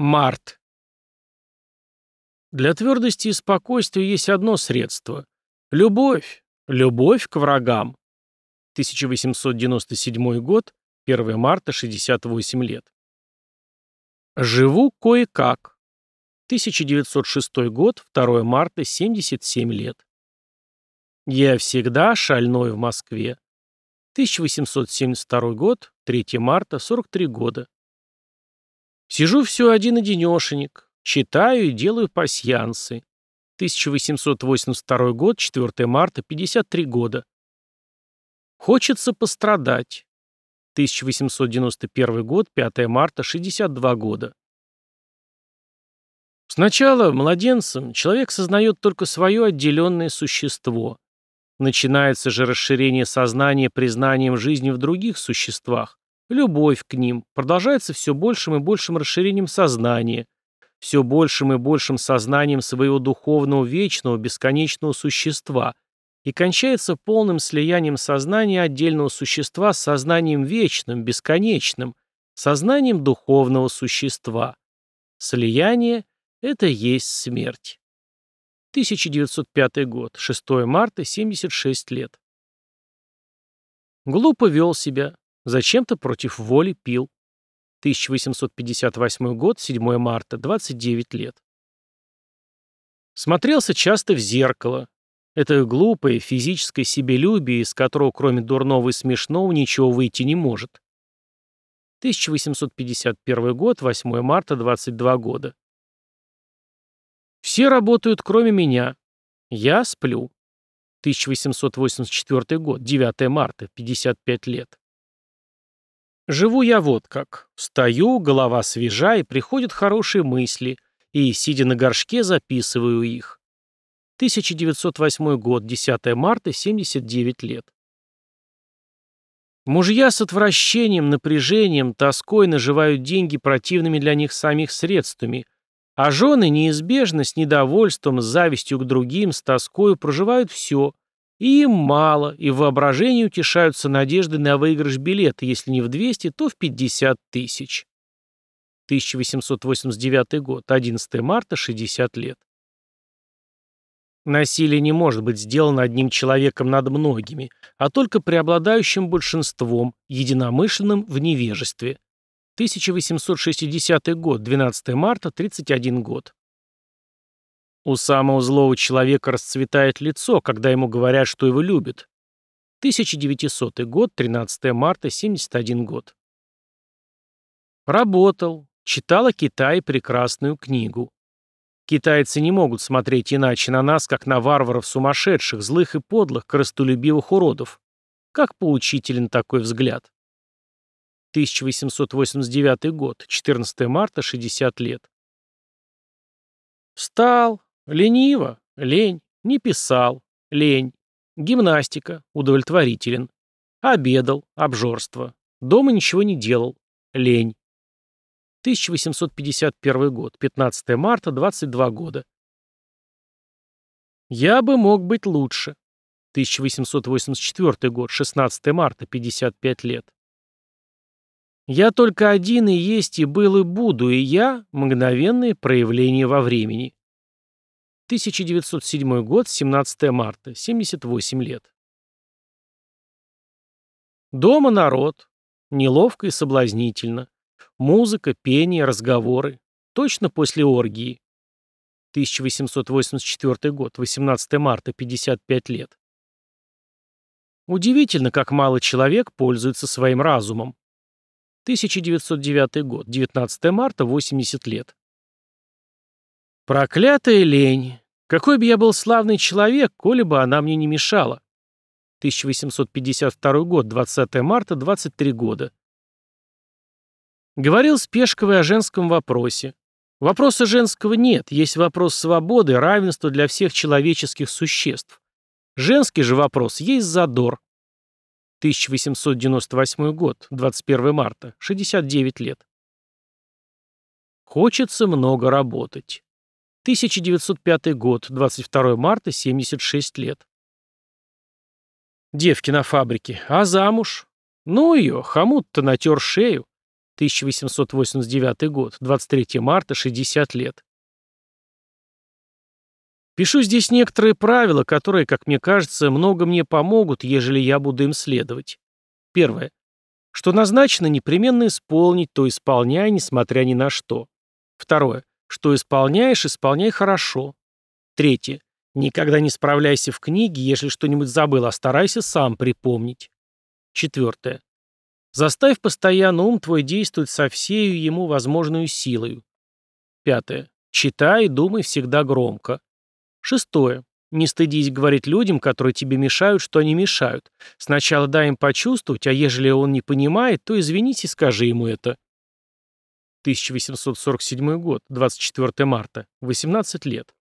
Март. Для твердости и спокойствия есть одно средство. Любовь. Любовь к врагам. 1897 год, 1 марта, 68 лет. Живу кое-как. 1906 год, 2 марта, 77 лет. Я всегда шальной в Москве. 1872 год, 3 марта, 43 года. Сижу все один-одинешенек, читаю и делаю пасьянсы. 1882 год, 4 марта, 53 года. Хочется пострадать. 1891 год, 5 марта, 62 года. Сначала, младенцем, человек сознает только свое отделенное существо. Начинается же расширение сознания признанием жизни в других существах, любовь к ним, продолжается все большим и большим расширением сознания, все большим и большим сознанием своего духовного вечного бесконечного существа и кончается полным слиянием сознания отдельного существа с сознанием вечным, бесконечным, сознанием духовного существа. Слияние – это есть смерть. 1905 год, 6 марта, 76 лет. Глупо вел себя, зачем-то против воли пил. 1858 год, 7 марта, 29 лет. Смотрелся часто в зеркало. Это глупое физическое себелюбие, из которого кроме дурного и смешного ничего выйти не может. 1851 год, 8 марта, 22 года. Все работают, кроме меня. Я сплю. 1884 год, 9 марта, 55 лет. Живу я вот как. Встаю, голова свежа, и приходят хорошие мысли, и, сидя на горшке, записываю их. 1908 год, 10 марта, 79 лет. Мужья с отвращением, напряжением, тоской наживают деньги противными для них самих средствами – а жены неизбежно, с недовольством, с завистью к другим, с тоскою проживают все. И им мало, и в воображении утешаются надежды на выигрыш билета, если не в 200, то в 50 тысяч. 1889 год, 11 марта, 60 лет. Насилие не может быть сделано одним человеком над многими, а только преобладающим большинством, единомышленным в невежестве. 1860 год, 12 марта, 31 год. У самого злого человека расцветает лицо, когда ему говорят, что его любят. 1900 год, 13 марта, 71 год. Работал, читал о Китае прекрасную книгу. Китайцы не могут смотреть иначе на нас, как на варваров сумасшедших, злых и подлых, корыстолюбивых уродов. Как поучителен такой взгляд. 1889 год, 14 марта, 60 лет. Встал, лениво, лень, не писал, лень, гимнастика, удовлетворителен. Обедал, обжорство. Дома ничего не делал, лень. 1851 год, 15 марта, 22 года. Я бы мог быть лучше. 1884 год, 16 марта, 55 лет. Я только один и есть, и был, и буду, и я — мгновенные проявления во времени. 1907 год, 17 марта, 78 лет. Дома народ. Неловко и соблазнительно. Музыка, пение, разговоры. Точно после оргии. 1884 год, 18 марта, 55 лет. Удивительно, как мало человек пользуется своим разумом. 1909 год, 19 марта, 80 лет. Проклятая лень. Какой бы я был славный человек, коли бы она мне не мешала. 1852 год, 20 марта, 23 года. Говорил Спешковый о женском вопросе. Вопроса женского нет, есть вопрос свободы, равенства для всех человеческих существ. Женский же вопрос есть задор. 1898 год, 21 марта, 69 лет. Хочется много работать. 1905 год, 22 марта, 76 лет. Девки на фабрике. А замуж? Ну ее, хомут-то натер шею. 1889 год, 23 марта, 60 лет. Пишу здесь некоторые правила, которые, как мне кажется, много мне помогут, ежели я буду им следовать. Первое. Что назначено непременно исполнить, то исполняй, несмотря ни на что. Второе. Что исполняешь, исполняй хорошо. Третье. Никогда не справляйся в книге, если что-нибудь забыл, а старайся сам припомнить. Четвертое. Заставь постоянно ум твой действовать со всею ему возможную силою. Пятое. Читай и думай всегда громко. Шестое. Не стыдись говорить людям, которые тебе мешают, что они мешают. Сначала дай им почувствовать, а ежели он не понимает, то извинись и скажи ему это. 1847 год, 24 марта, 18 лет.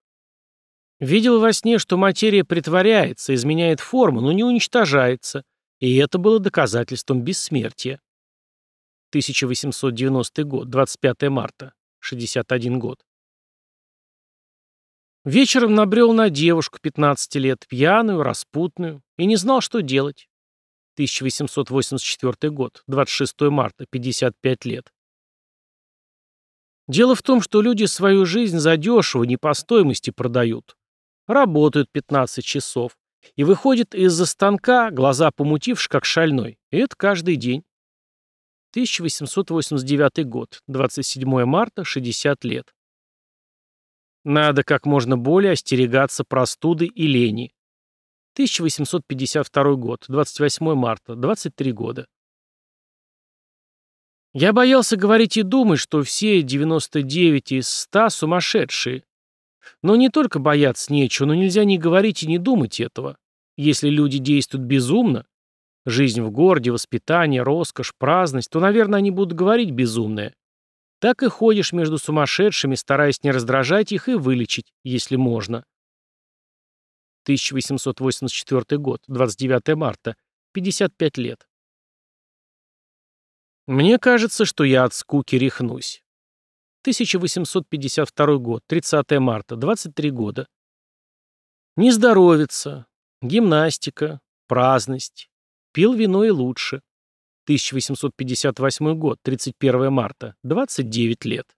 Видел во сне, что материя притворяется, изменяет форму, но не уничтожается, и это было доказательством бессмертия. 1890 год, 25 марта, 61 год. Вечером набрел на девушку 15 лет, пьяную, распутную, и не знал, что делать. 1884 год, 26 марта, 55 лет. Дело в том, что люди свою жизнь задешево, не по стоимости продают. Работают 15 часов. И выходит из-за станка, глаза помутивши, как шальной. И это каждый день. 1889 год, 27 марта, 60 лет. Надо как можно более остерегаться простуды и лени. 1852 год, 28 марта, 23 года. Я боялся говорить и думать, что все 99 из 100 сумасшедшие. Но не только бояться нечего, но нельзя не говорить и не думать этого. Если люди действуют безумно, жизнь в городе, воспитание, роскошь, праздность, то, наверное, они будут говорить безумное. Так и ходишь между сумасшедшими, стараясь не раздражать их и вылечить, если можно. 1884 год, 29 марта, 55 лет. Мне кажется, что я от скуки рехнусь. 1852 год, 30 марта, 23 года. Не здоровится, гимнастика, праздность. Пил вино и лучше. 1858 год, 31 марта, 29 лет.